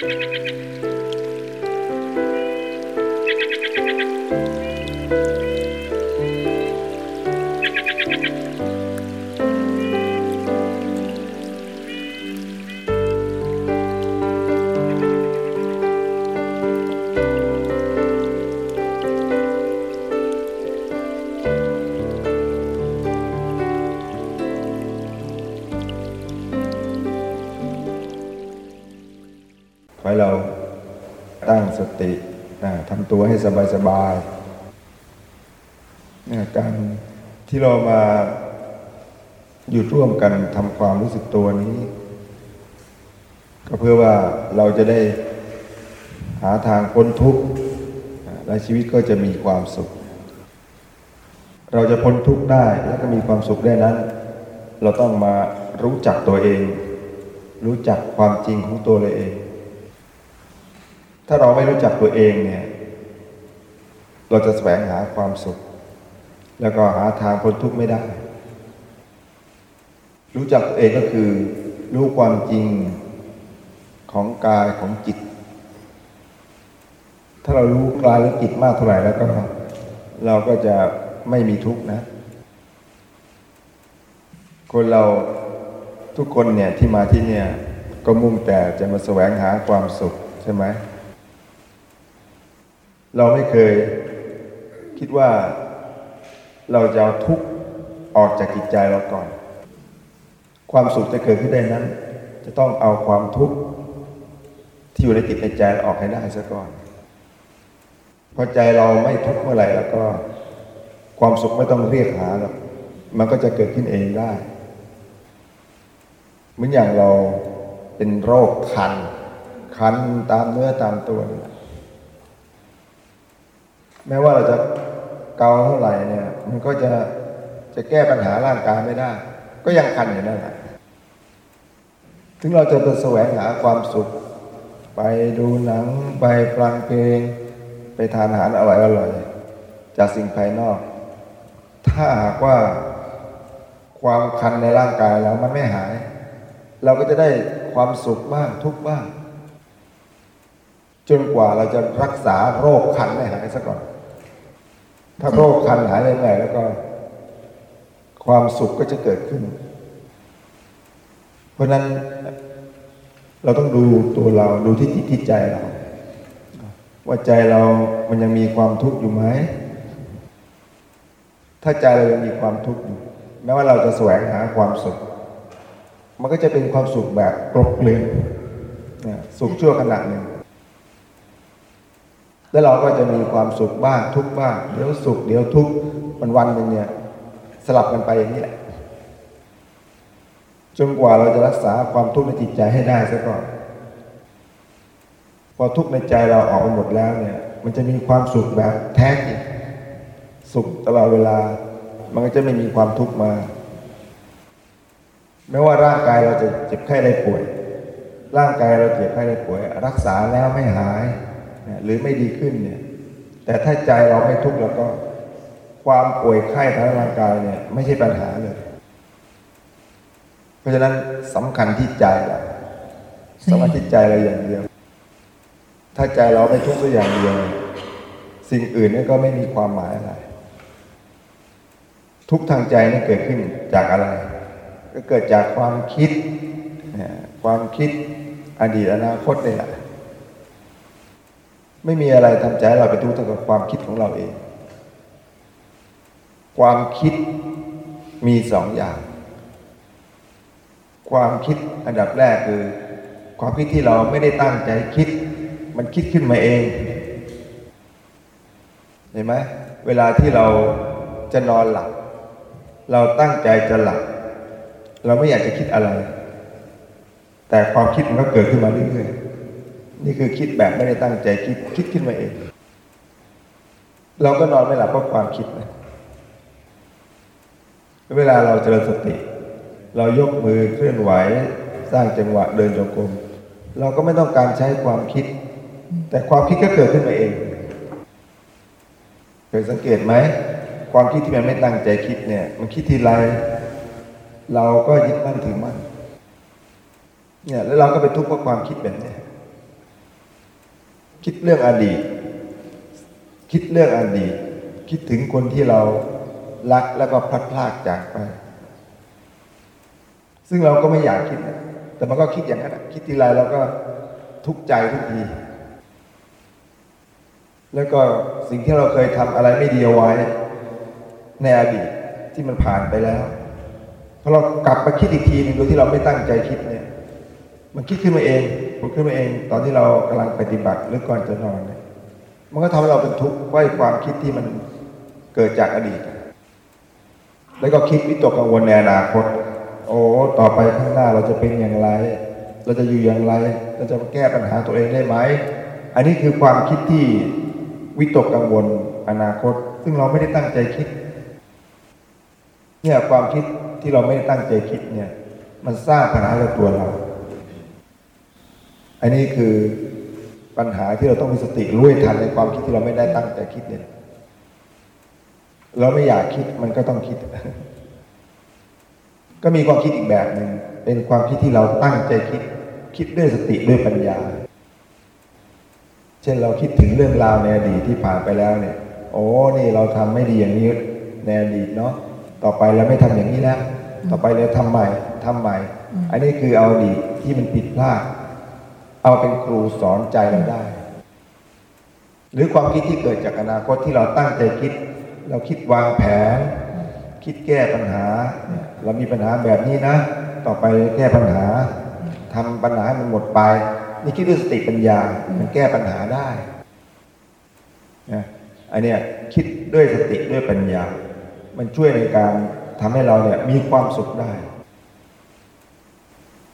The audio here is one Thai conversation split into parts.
ข ตินะทำตัวให้สบายๆนะการที่เรามาอยู่ร่วมกันทำความรู้สึกตัวนี้ ก็เพื่อว่าเราจะได้หาทางพ้นทุกข์นะและชีวิตก็จะมีความสุข เราจะพ้นทุกข์ได้แล้วก็มีความสุขได้นั้น เราต้องมารู้จักตัวเอง รู้จักความจริงของตัวเราเอง ถ้าเราไม่รู้จักตัวเองเนี่ย เราจะแสวงหาความสุข แล้วก็หาทางพ้นทุกข์ไม่ได้ รู้จักตัวเองก็คือ รู้ความจริงของกายของจิต ถ้าเรารู้กายและจิตมากเท่าไหร่แล้วก็ เราก็จะไม่มีทุกข์นะ คนเราทุกคนเนี่ยที่มาที่เนี่ยก็มุ่งแต่จะมาแสวงหาความสุขใช่ไหม เราไม่เคยคิดว่าเราจะเอาทุกข์ออกจากจิตใจเราก่อน ความสุขจะเกิดขึ้นได้นั้น จะต้องเอาความทุกข์ที่อยู่ในจิตในใจเราออกให้ได้ซะก่อนพอใจเราไม่ทุกข์เมื่อไหร่แล้วก็ ความสุขไม่ต้องเรียกหาหรอกมันก็จะเกิดขึ้นเองได้เหมือนอย่างเราเป็นโรคคัน คันตามเนื้อตามตัวนี่แหละ แม้ว่าเราจะเกาเท่าไหร่เนี่ย มันก็จะจะแก้ปัญหาร่างกายไม่ได้ ก็ยังคันอยู่นั่นแหละถึงเราจะไปแสวงหาความสุข ไปดูหนัง ไปฟังเพลง ไปทานอาหารอร่อยอร่อยๆจากสิ่งภายนอก ถ้าหากว่าความคันในร่างกายเรามันไม่หาย เราก็จะได้ความสุขบ้างทุกบ้าง จนกว่าเราจะรักษาโรคคันไม่หายซะก่อน ถ้าโรคคันหายไปไหนแล้วก็ ความสุขก็จะเกิดขึ้น เพราะนั้นเราต้องดูตัวเราดูที่จิตที่ใจเรา ว่าใจเรามันยังมีความทุกข์อยู่ไหม ถ้าใจเรายังมีความทุกข์อยู่ แม้ว่าเราจะแสวงหาความสุข มันก็จะเป็นความสุขแบบกลบเกลื่อนนะสุขชั่วขณะหนึ่ง แล้วเราก็จะมีความสุขบ้างทุกบ้างเดี๋ยวสุขเดี๋ยวทุกมันวันหนึ่งเนี่ยสลับกันไปอย่างนี้แหละจนกว่าเราจะรักษาความทุกข์ในจิตใจให้ได้ซะก่อนพอทุกข์ในใจเราออกไปหมดแล้วเนี่ย มันจะมีความสุขแบบแท้จริงสุขตลอดเวลา มันก็จะไม่มีความทุกข์มาไม่ว่าร่างกายเราจะเจ็บไข้ได้ป่วย ร่างกายเราเจ็บไข้ได้ป่วย รักษาแล้วไม่หาย หรือไม่ดีขึ้นเนี่ย แต่ถ้าใจเราไม่ทุกข์แล้วก็ ความป่วยไข้ทางร่างกายเนี่ย ไม่ใช่ปัญหาเลย เพราะฉะนั้นสำคัญที่ใจเราสำคัญที่ใจเราอย่างเดียว ถ้าใจเราไม่ทุกข์สักอย่างเดียวสิ่งอื่นนี่ก็ไม่มีความหมายอะไร ทุกข์ทางใจนี่เกิดขึ้นจากอะไร ก็เกิดจากความคิด ความคิดอดีตอนาคตนี่แหละ ไม่มีอะไรทำใจใเราไปทุกข์เท่ากับความคิดของเราเอง ความคิดมีสองอย่าง ความคิดอันดับแรกคือ ความคิดที่เราไม่ได้ตั้งใจคิด มันคิดขึ้นมาเอง เห็นไหมเวลาที่เราจะนอนหลับ เราตั้งใจจะหลับ เราไม่อยากจะคิดอะไร แต่ความคิดมันก็เกิดขึ้นมาเรื่อยๆ นี่คือคิดแบบไม่ได้ตั้งใจคิดคิดขึ้นมาเอง เราก็นอนไม่หลับเพราะความคิดนะเวลาเราเจริญสติ เรายกมือเคลื่อนไหว สร้างจังหวะเดินจงกรมเราก็ไม่ต้องการใช้ความคิด แต่ความคิดก็เกิดขึ้นมาเองเคยสังเกตไหมความคิดที่มันไม่ตั้งใจคิดเนี่ย มันคิดทีไรเราก็ยึดมั่นถือมั่นเนี่ยแล้วเราก็ไปทุกข์เพราะความคิดแบบเนี้ย คิดเรื่องอดีต คิดเรื่องอดีต คิดถึงคนที่เรารักแล้วก็พลัดพรากจากไป ซึ่งเราก็ไม่อยากคิด แต่มันก็คิดอย่างนั้นคิดทีไรเราก็ทุกข์ใจทุกที แล้วก็สิ่งที่เราเคยทำอะไรไม่ดีเอาไว้ ในอดีตที่มันผ่านไปแล้วพอเรากลับมาคิดอีกทีนึงโดยที่เราไม่ตั้งใจคิดเนี่ย มันคิดขึ้นมาเอง ผุดขึ้นมาเอง ตอนที่เรากำลังปฏิบัติหรือก่อนจะนอนเนี่ยมันก็ทำให้เราเป็นทุกข์ว่าความคิดที่มันเกิดจากอดีต แล้วก็คิดวิตกกังวลในอนาคต โอ้ต่อไปข้างหน้าเราจะเป็นอย่างไร เราจะอยู่อย่างไร เราจะแก้ปัญหาตัวเองได้ไหม อันนี้คือความคิดที่วิตกกังวลอนาคต ซึ่งเราไม่ได้ตั้งใจคิด เนี่ยความคิดที่เราไม่ได้ตั้งใจคิดเนี่ย มันสร้างปัญหากับตัวเรา อันนี้คือปัญหาที่เราต้องมีสติรู้ให้ทันในความคิดที่เราไม่ได้ตั้งใจคิดเนี่ย เราไม่อยากคิดมันก็ต้องคิด ก็มีความคิดอีกแบบหนึ่งเป็นความคิดที่เราตั้งใจคิด คิดด้วยสติด้วยปัญญา เช่นเราคิดถึงเรื่องราวในอดีตที่ผ่านไปแล้วเนี่ย โอ้นี่เราทำไม่ดีอย่างนี้ในอดีตเนาะต่อไปเราไม่ทำอย่างนี้แล้วต่อไปเราทำใหม่ทำใหม่ อันนี้คือเอาอดีตที่มันผิดพลาด เอาเป็นครูสอนใจเราได้ หรือความคิดที่เกิดจากอนาคตที่เราตั้งใจคิด เราคิดวางแผน คิดแก้ปัญหา เรามีปัญหาแบบนี้นะ ต่อไปแก้ปัญหาทำปัญหาให้มันหมดไป นี่คิดด้วยสติปัญญา มันแก้ปัญหาได้นะอันเนี้ยคิดด้วยสติด้วยปัญญา มันช่วยในการทำให้เราเนี่ยมีความสุขได้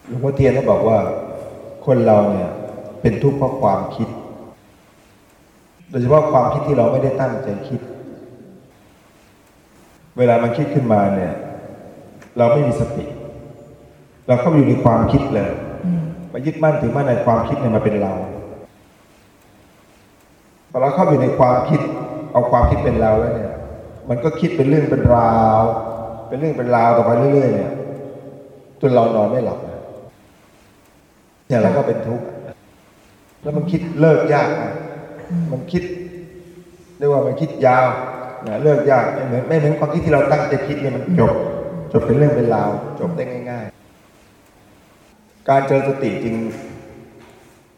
หลวงพ่อเทียนได้บอกว่า คนเราเนี่ยเป็นทุกข์เพราะความคิด โดยเฉพาะความคิดที่เราไม่ได้ตั้งใจคิด เวลามันคิดขึ้นมาเนี่ย เราไม่มีสติ เราเข้าไปอยู่ในความคิดเลยมายึดมั่นถือมั่นในความคิดเนี่ยมาเป็นเราพอเราเข้าไปอยู่ในความคิด เอาความคิดเป็นเราแล้วเนี่ย มันก็คิดเป็นเรื่องเป็นราว เป็นเรื่องเป็นราวต่อไปเรื่อยๆเนี่ยจนเรานอนไม่หลับเนี่ยเราก็เป็นทุกข์แล้วมันคิดเลิกยากอะมันคิดเรียกว่ามันคิดยาวนะเลิกยากไม่เหมือนไม่เหมือนความคิดที่เราตั้งใจคิดเนี่ยมันจบ จบเป็นเรื่องเป็นราว จบได้ง่าย ๆ การเจริญสติจริง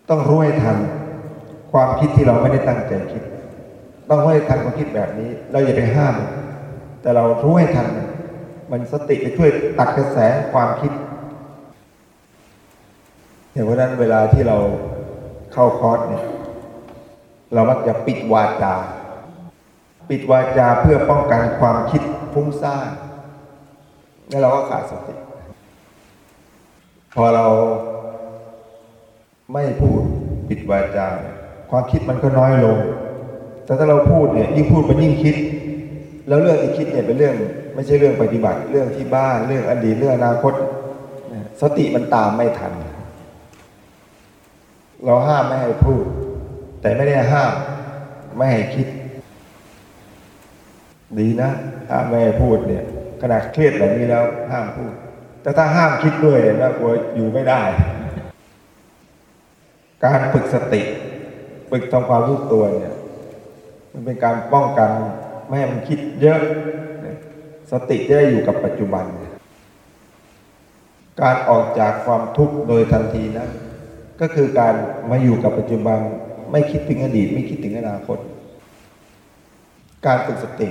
ต้องรู้ให้ทันความคิดที่เราไม่ได้ตั้งใจคิด ต้องรู้ให้ทันความคิดแบบนี้ เราอย่าไปห้าม แต่เรารู้ให้ทัน มันสติจะช่วยตัดกระแสความคิด อย่างเพราะฉะนั้นเวลาที่เราเข้าคอร์สเนี่ยเรามักจะปิดวาจา ปิดวาจาเพื่อป้องกันความคิดฟุ้งซ่านแล้วเราก็ขาดสติ พอเราไม่พูดปิดวาจา ความคิดมันก็น้อยลง แต่ถ้าเราพูดเนี่ยยิ่งพูดมันยิ่งคิด แล้วเรื่องที่คิดเนี่ยเป็นเรื่อง ไม่ใช่เรื่องปฏิบัติ เรื่องที่บ้าน เรื่องอดีต เรื่องอนาคต สติมันตามไม่ทัน เราห้ามไม่ให้พูด แต่ไม่ได้ห้ามไม่ให้คิด ดีนะห้ามไม่ให้พูดเนี่ยขนาดเครียดแบบนี้แล้วห้ามพูด แต่ถ้าห้ามคิดด้วยน่ากลัวอยู่ไม่ได้ การฝึกสติฝึกทำความรู้ตัวเนี่ย มันเป็นการป้องกันไม่ให้มันคิดเยอะสติจะได้อยู่กับปัจจุบัน การออกจากความทุกข์โดยทันทีนั้น ก็คือการมาอยู่กับปัจจุบันไม่คิดถึงอดีต ไม่คิดถึงอนาคต การฝึกสติ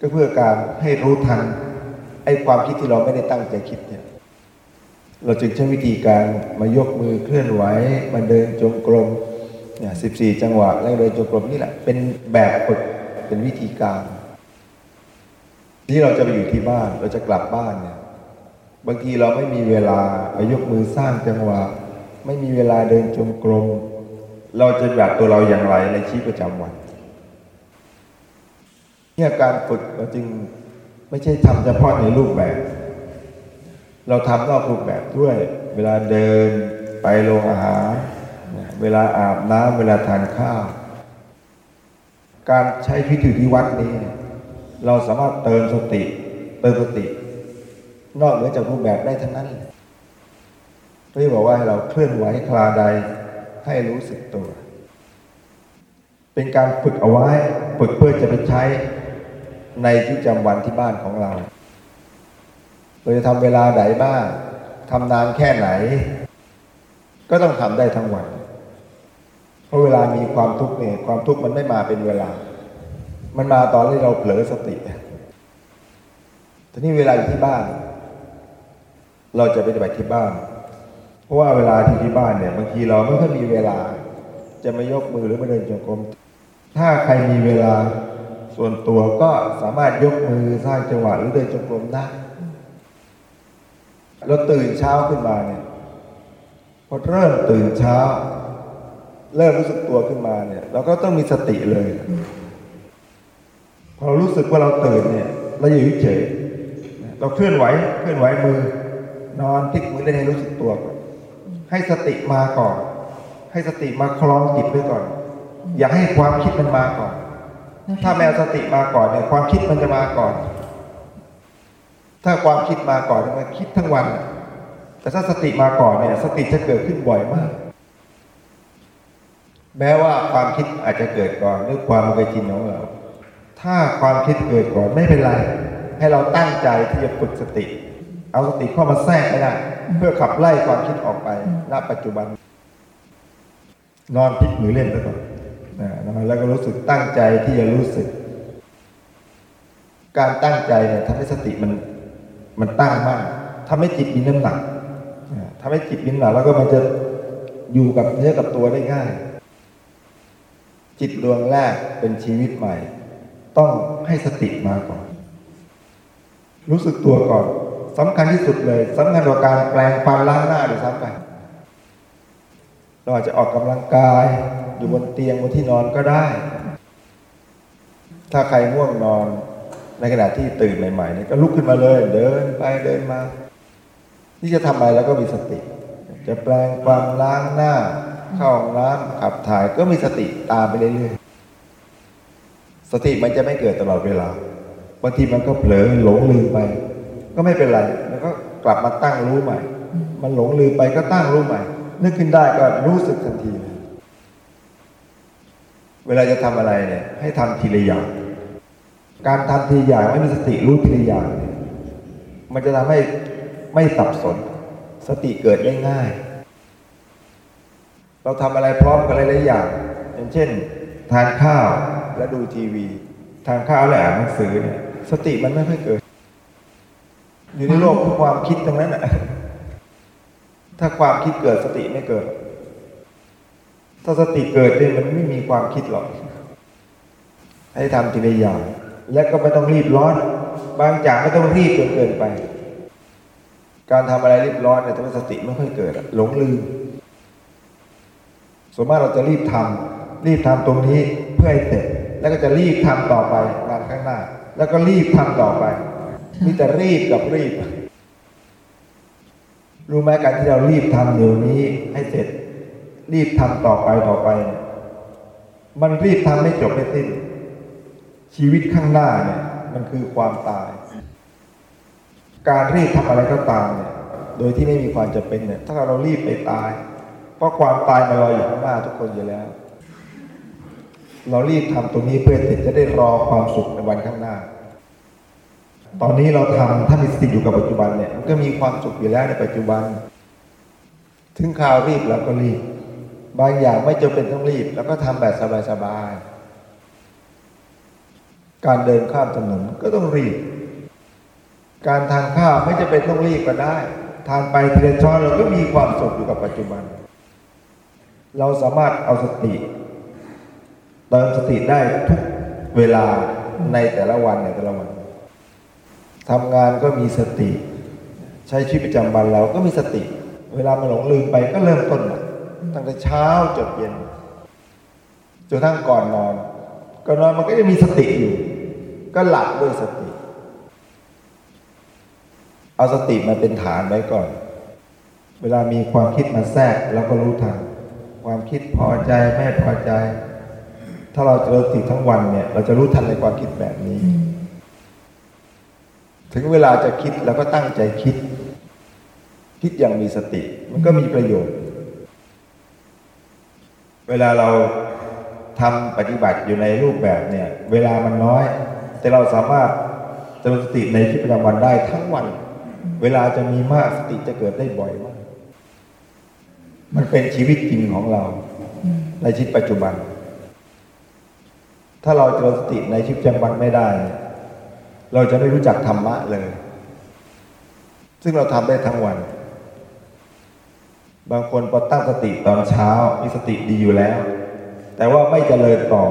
ก็เพื่อการให้รู้ทันไอ้ความคิดที่เราไม่ได้ตั้งใจคิดเนี่ยเราจึงใช้วิธีการมายกมือเคลื่อนไหวมาเดินจงกรมเนี่ยสิบสี่จังหวะแล้วเดินจงกรมนี่แหละ เป็นแบบฝึกเป็นวิธีการ ที่เราจะไปอยู่ที่บ้านเราจะกลับบ้านเนี่ยบางทีเราไม่มีเวลามายกมือสร้างจังหวะ ไม่มีเวลาเดินจงกรม เราจะแบบตัวเราอย่างไรในชีวิตประจำวัน เนี่ยการฝึกเราจึงไม่ใช่ทำเฉพาะในรูปแบบ เราทำนอกรูปแบบด้วย เวลาเดินไปโรงอาหาร เวลาอาบน้ำเวลาทานข้าว การใช้พิธีที่วัดนี้ เราสามารถเติมสติ เติมสติ นอกเหนือจากรูปแบบได้ทั้งนั้น ที่บอกว่าให้เราเคลื่อนไหวคลาใดให้รู้สึกตัว เป็นการฝึกเอาไว้ฝึกเพื่อจะไปใช้ในชีวิตประจำวันที่บ้านของเราเราจะทำเวลาไหนบ้างทำนานแค่ไหน ก็ต้องทำได้ทั้งวัน เพราะเวลามีความทุกข์เนี่ย ความทุกข์มันไม่มาเป็นเวลา มันมาตอนที่เราเผลอสติทีนี้เวลาอยู่ที่บ้าน เราจะไปฏิบัติที่บ้าน เพราะว่าเวลาที่ที่บ้านเนี่ยบางทีเราไม่ค่อยมีเวลา จะมายกมือหรือมาเดินจงกรมถ้าใครมีเวลาส่วนตัวก็สามารถยกมือสร้างจังหวะหรือเดินจงกรมได้เราตื่นเช้าขึ้นมาเนี่ยพอเริ่มตื่นเช้า เริ่มรู้สึกตัวขึ้นมาเนี่ย เราก็ต้องมีสติเลย พอเรารู้สึกว่าเราตื่นเนี่ยเราอยู่เฉยเราเคลื่อนไหวเคลื่อนไหวมือนอนพลิกมือได้ให้รู้สึกตัวก่อน ให้สติมาก่อน ให้สติมาคลองจิตไว้ก่อน อย่าให้ความคิดมันมาก่อน ถ้าแมวสติมาก่อนเนี่ยความคิดมันจะมาก่อน ถ้าความคิดมาก่อนมันคิดทั้งวัน แต่ถ้าสติมาก่อนเนี่ย สติจะเกิดขึ้นบ่อยมาก แม้ว่าความคิดอาจจะเกิดก่อนด้วยความเคยชินของเราถ้าความคิดเกิดก่อนไม่เป็นไร ให้เราตั้งใจที่จะฝึกสติ เอาสติเข้ามาแทรกให้ได้เพื่อขับไล่ความคิดออกไปณปัจจุบัน นอนพลิกมือเล่นไปก่อนนะนอนแล้วก็รู้สึกตั้งใจที่จะรู้สึก การตั้งใจเนี่ยทำให้สติมันมันตั้งมั่นทำให้จิตมีน้ำหนักนะทำให้จิตมีน้ำหนักแล้วก็มันจะอยู่กับเนื้อกับตัวได้ง่าย จิตดวงแรกเป็นชีวิตใหม่ ต้องให้สติมาก่อน รู้สึกตัวก่อน สำคัญที่สุดเลยสำคัญกว่าการแปลงฟันล้างหน้าด้วยซ้ำไปเราอาจจะออกกำลังกายอยู่บนเตียงบนที่นอนก็ได้ ถ้าใครง่วงนอน ในขณะที่ตื่นใหม่ๆเนี่ยก็ลุกขึ้นมาเลย เดินไปเดินมาที่จะทำอะไรแล้วก็มีสติ จะแปลงฟันล้างหน้า เข้าห้องน้ำขับถ่ายก็มีสติตามไปเรื่อยๆสติมันจะไม่เกิดตลอดเวลาบางทีมันก็เผลอหลงลืมไป ก็ไม่เป็นไร แล้วก็กลับมาตั้งรู้ใหม่ มันหลงลืมไปก็ตั้งรู้ใหม่ นึกขึ้นได้ก็รู้สึกทันทีเลยเวลาจะทำอะไรเนี่ย ให้ทำทีละอย่าง การทำทีละอย่างไม่มีสติรู้ทีละอย่างเนี่ยมันจะทำให้ไม่สับสน สติเกิดได้ง่าย เราทำอะไรพร้อมกันหลายๆอย่าง อย่างเช่น ทานข้าวและดูทีวี ทานข้าวและอ่านหนังสือเนี่ย สติมันไม่ค่อยเกิด อยู่ในโลกของความคิดตรงนั้นแหะถ้าความคิดเกิดสติไม่เกิด ถ้าสติเกิดเนี่ยมันไม่มีความคิดหรอก ให้ทำทีละอย่าง และก็ไม่ต้องรีบร้อน บางอย่างไม่ต้องรีบจนเกินไป การทำอะไรรีบร้อนเนี่ยทำให้สติไม่ค่อยเกิดหลงลืมส่วนมากเราจะรีบทำรีบทำตรงนี้เพื่อให้เสร็จ แล้วก็จะรีบทำต่อไปงานข้างหน้า แล้วก็รีบทำต่อไป มีแต่รีบกับรีบ รู้ไหมการที่เรารีบทำเดี๋ยวนี้ให้เสร็จ รีบทำต่อไปต่อไป มันรีบทำไม่จบไม่สิ้น ชีวิตข้างหน้าเนี่ย มันคือความตาย การรีบทำอะไรก็ตามเนี่ย โดยที่ไม่มีความจำเป็นเนี่ย ถ้าเรารีบไปตาย เพราะความตายมันรออยู่ข้างหน้าทุกคนอยู่แล้ว เรารีบทำตรงนี้เพื่อจะได้รอความสุขในวันข้างหน้า ตอนนี้เราทำถ้ามีสติอยู่กับปัจจุบันเนี่ยมันก็มีความสุขอยู่แล้วในปัจจุบัน ถึงข่าวรีบแล้วก็รีบ บางอย่างไม่จำเป็นต้องรีบ แล้วก็ทำแบบสบายๆการเดินข้ามถนนก็ต้องรีบ การทานข้าวไม่จะเป็นต้องรีบก็ได้ ทานไปทีละช้อนเราก็มีความสุขอยู่กับปัจจุบัน เราสามารถเอาสติเติมสติได้ทุกเวลาในแต่ละวันในแต่ละวัน ทำงานก็มีสติ ใช้ชีวิตประจำวันเราก็มีสติ เวลามันหลงลืมไปก็เริ่มต้นใหม่ตั้งแต่เช้าจนเย็นจนทั้งก่อนนอนก่อนนอนมันก็จะมีสติอยู่ ก็หลับด้วยสติ เอาสติมาเป็นฐานไว้ก่อน เวลามีความคิดมาแทรกเราก็รู้ทันความคิดพอใจไม่พอใจ ถ้าเราเจริญสติทั้งวันเนี่ย เราจะรู้ทันในความคิดแบบนี้ ถึงเวลาจะคิดเราก็ตั้งใจคิด คิดอย่างมีสติ มันก็มีประโยชน์ เวลาเราทำปฏิบัติอยู่ในรูปแบบเนี่ย เวลามันน้อย แต่เราสามารถเจริญสติในชีวิตประจำวันได้ทั้งวัน เวลาจะมีมากสติจะเกิดได้บ่อยมาก มันเป็นชีวิตจริงของเรา ในชีวิตปัจจุบัน ถ้าเราเจริญสติในชีวิตประจำวันไม่ได้ เราจะไม่รู้จักธรรมะเลย ซึ่งเราทำได้ทั้งวัน บางคนพอตั้งสติตอนเช้า มีสติดีอยู่แล้ว แต่ว่าไม่เจริญต่อ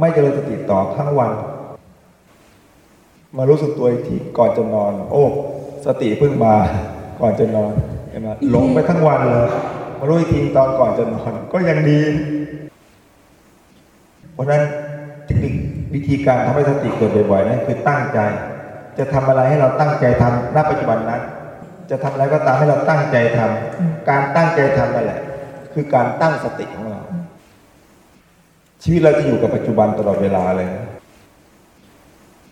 ไม่เจริญสติต่อทั้งวัน มารู้สึกตัวอีกทีก่อนจะนอน โอ้ สติเพิ่งมาก่อนจะนอนเห็นไหมหลงไปทั้งวันเลยมารู้อีกทีตอนก่อนจะนอนก็ยังดี เพราะฉะนั้น วิธีการทำให้สติเกิดบ่อยๆนั่นคือตั้งใจ จะทำอะไรให้เราตั้งใจทำณปัจจุบันนั้น จะทำอะไรก็ตามให้เราตั้งใจทำการตั้งใจทำนั่นแหละ คือการตั้งสติของเรา ชีวิตเราจะอยู่กับปัจจุบันตลอดเวลาเลย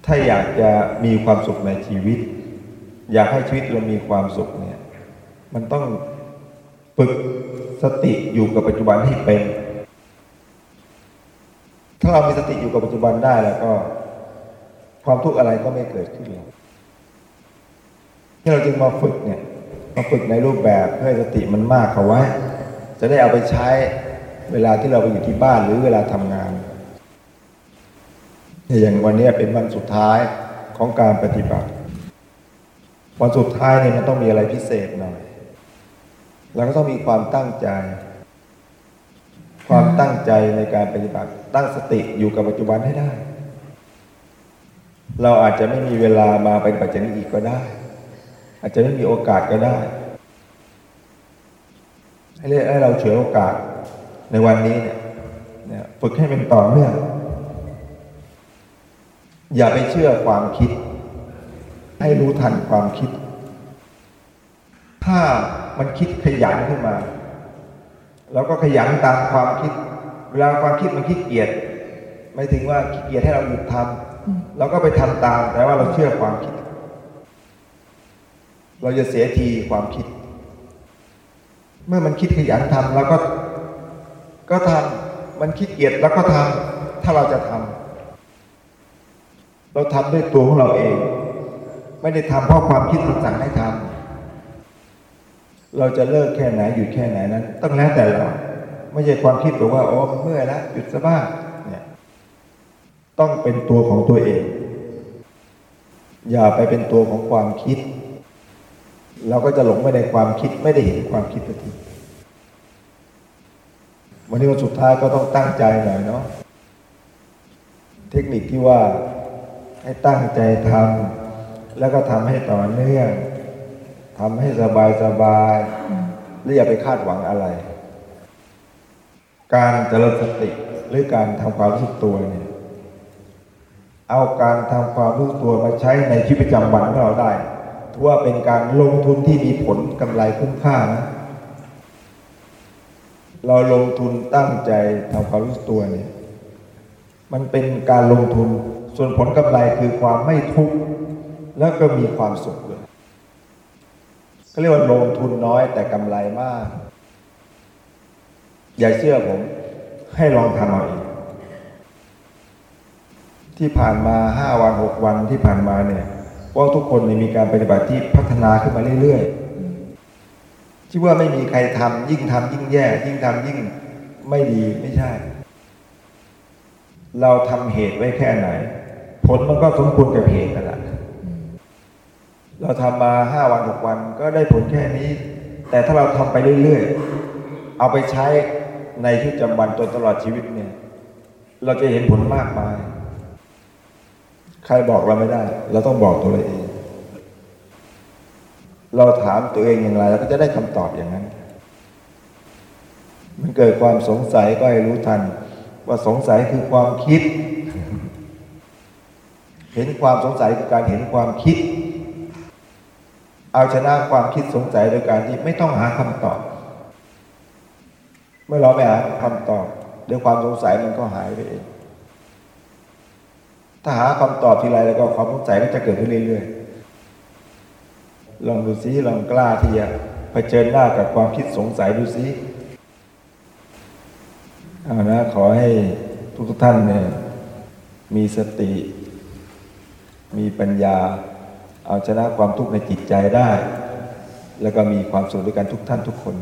ถ้าอยากจะมีความสุขในชีวิต อยากให้ชีวิตเรามีความสุขเนี่ย มันต้องฝึกสติอยู่กับปัจจุบันให้เป็น ถ้าเรามีสติอยู่กับปัจจุบันได้แล้วก็ ความทุกข์อะไรก็ไม่เกิดขึ้นหรอกที่เราจึงมาฝึกเนี่ยมาฝึกในรูปแบบเพื่อสติมันมากเขาไว้ จะได้เอาไปใช้เวลาที่เราไปอยู่ที่บ้านหรือเวลาทำงานอย่างวันนี้เป็นวันสุดท้ายของการปฏิบัติ วันสุดท้ายเนี่ยมันต้องมีอะไรพิเศษหน่อยเราก็ต้องมีความตั้งใจ ความตั้งใจในการปฏิบัติตั้งสติอยู่กับปัจจุบันให้ได้ เราอาจจะไม่มีเวลามาเป็นปัจจัยนี้อีกก็ได้ อาจจะไม่มีโอกาสก็ได้ ให้เรียกให้เราเฉวยโอกาสในวันนี้เนี่ยเนี่ยฝึกให้เป็นต่อเนื่องอย่าไปเชื่อความคิด ให้รู้ทันความคิด ถ้ามันคิดขยันขึ้นมา เราก็ขยันตามความคิด เวลาความคิดมันคิดเกียจไม่ถึงว่าขี้เกียจให้เราหยุดทำเราก็ไปทำตามแต่ว่าเราเชื่อความคิด เราจะเสียทีความคิด เมื่อมันคิดขยันทำแล้วก็ก็ทำมันคิดเกียจแล้วก็ทำถ้าเราจะทำเราทำด้วยตัวของเราเอง ไม่ได้ทำเพราะความคิดสั่งให้ทำ เราจะเลิกแค่ไหนหยุดแค่ไหนนั้นต้องแล้วแต่เรา ไม่ใช่ความคิดบอกว่าโอ้มันเมื่อยแล้วหยุดซะบ้างเนี่ยต้องเป็นตัวของตัวเอง อย่าไปเป็นตัวของความคิด เราก็จะหลงไปในความคิดไม่ได้เห็นความคิดทันทีวันนี้วันสุดท้ายก็ต้องตั้งใจหน่อยเนาะเทคนิคที่ว่าให้ตั้งใจทำแล้วก็ทำให้ต่อเนื่อง ทำให้สบายสบายและอย่าไปคาดหวังอะไร การเจริญสติหรือการทำความรู้สึกตัวเนี่ยเอาการทำความรู้สึกตัวมาใช้ในชีวิตประจำวันของเราได้ถือว่าเป็นการลงทุนที่มีผลกำไรคุ้มค่านะเราลงทุนตั้งใจทำความรู้สึกตัวเนี่ยมันเป็นการลงทุนส่วนผลกำไรคือความไม่ทุกข์แล้วก็มีความสุขเลย เรียกว่าลงทุนน้อยแต่กำไรมาก อย่าเชื่อผม ให้ลองทำเอาเองที่ผ่านมาห้าวันหกวันที่ผ่านมาเนี่ยว่าทุกคนมีการปฏิบัติที่พัฒนาขึ้นมาเรื่อยๆที่ว่าไม่มีใครทำยิ่งทำยิ่งแย่ ยิ่งทำยิ่งไม่ดีไม่ใช่ เราทำเหตุไว้แค่ไหน ผลมันก็สมควรกับเหตุนั่นแหละ เราทำมาห้าวันหกวันก็ได้ผลแค่นี้ แต่ถ้าเราทำไปเรื่อยๆ เอาไปใช้ในชีวิตประจำวันจนตลอดชีวิตเนี่ย เราจะเห็นผลมากมาย ใครบอกเราไม่ได้ เราต้องบอกตัวเราเอง เราถามตัวเองอย่างไรเราก็จะได้คำตอบอย่างนั้น มันเกิดความสงสัยก็ให้รู้ทัน ว่าสงสัยคือความคิด เห็นความสงสัยคือการเห็นความคิด เอาชนะความคิดสงสัยโดยการที่ไม่ต้องหาคำตอบ เมื่อเราไม่หาคำตอบเดี๋ยวความสงสัยมันก็หายไปเอง ถ้าหาคำตอบทีไรแล้วก็ความสงสัยก็จะเกิดขึ้นเรื่อยๆ ลองดูซิลองกล้าที่จะเผชิญหน้ากับความคิดสงสัยดูซิเอานะขอให้ทุกๆท่านเนี่ยมีสติ มีปัญญา เอาชนะความทุกข์ในจิตใจได้ แล้วก็มีความสุขด้วยกันทุกท่านทุกคน